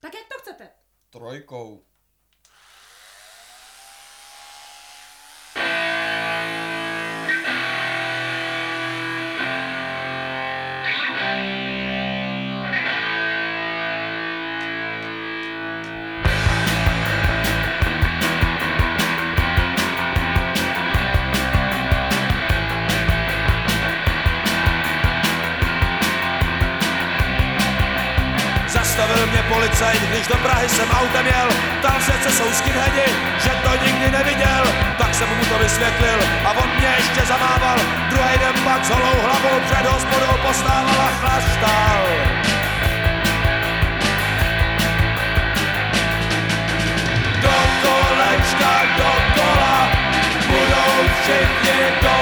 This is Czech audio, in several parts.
Tak jak to chcete? Trojkou. Zastavil mě policajt, když do Prahy jsem autem jel. Ptal se, co jsou skinheadi, že to nikdy neviděl. Tak jsem mu to vysvětlil a on mě ještě zamával. Druhý den pak s holou hlavou před hospodou postával a chlastal. Do kolečka, do kola Budou všichni do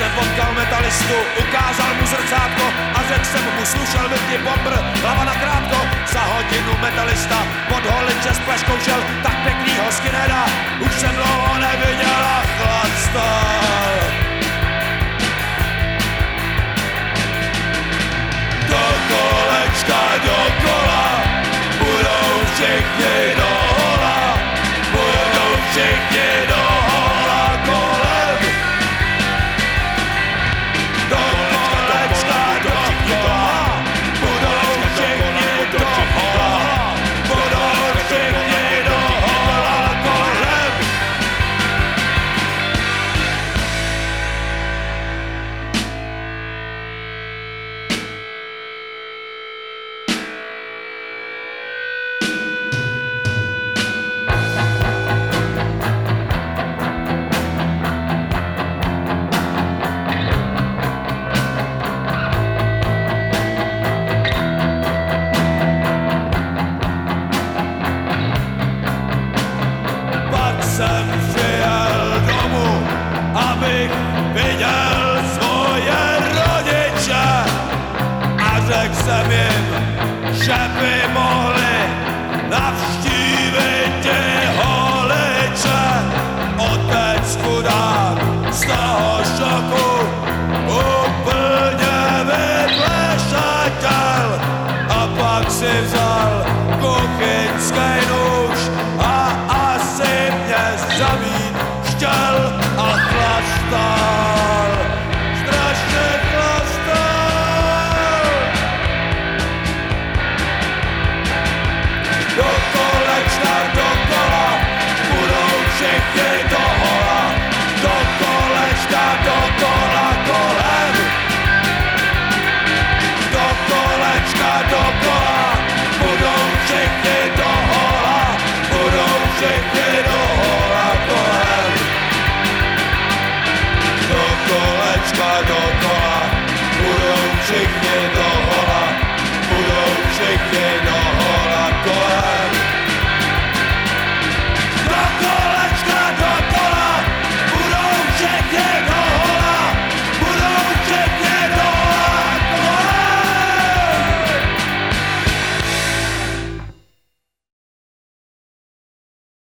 jsem potkal metalistu, ukázal mu zrcátko a řekl jsem mu, slušel by ti bombr, hlava na krátko. Za hodinu metalista pod holiče s pleškou tak pěknýho skinheada, už jsem dlouho neviděl a chlastal. Do kolečka, do kola, budou všichni do teď jsem že by mohli navštívit tě holiče. Otec chudák z toho šoku úplně vyplešetěl a pak si vzal kuchyňský nůž a asi mě zabíjel.